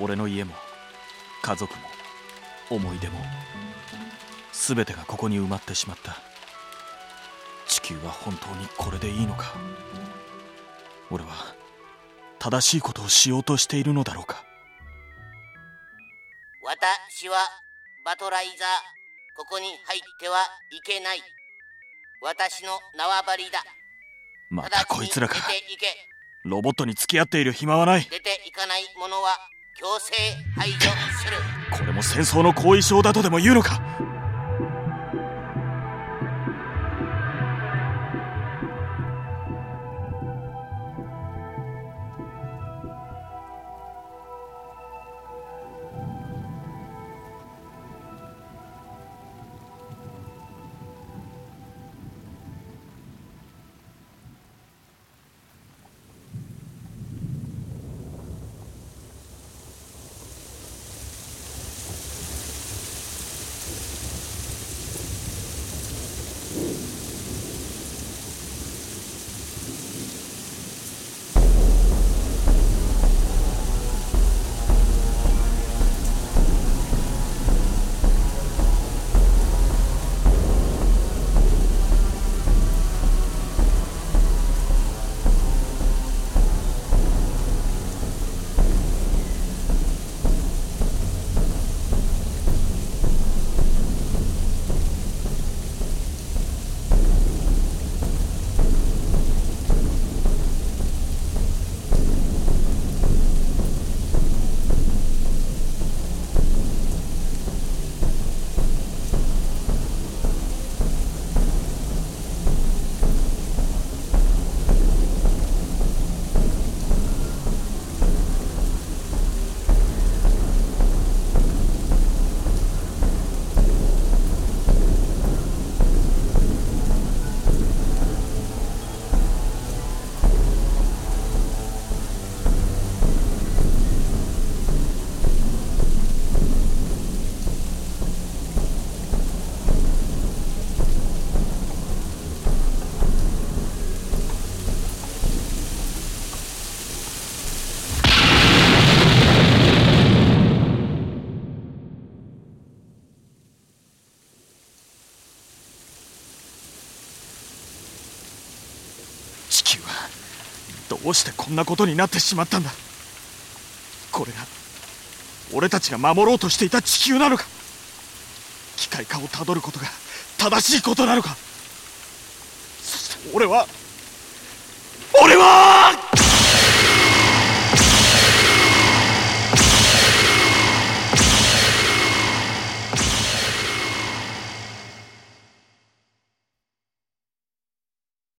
俺の家も家族も思い出も全てがここに埋まってしまった。地球は本当にこれでいいのか？俺は正しいことをしようとしているのだろうか？私はバトライザーここに入ってはいけない。私の縄張りだ。またこいつらか。ロボットに付き合っている暇はない。出ていかない者は強制排除する。これも戦争の後遺症だとでも言うのか？どうしてこんなことになってしまったんだ？これが俺たちが守ろうとしていた地球なのか？機械化をたどることが正しいことなのか？そして俺は俺は